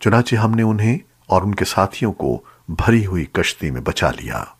चुनाचे हमने उन्हें और उनके साथियों को भरी हुई कश्ती में बचा लिया।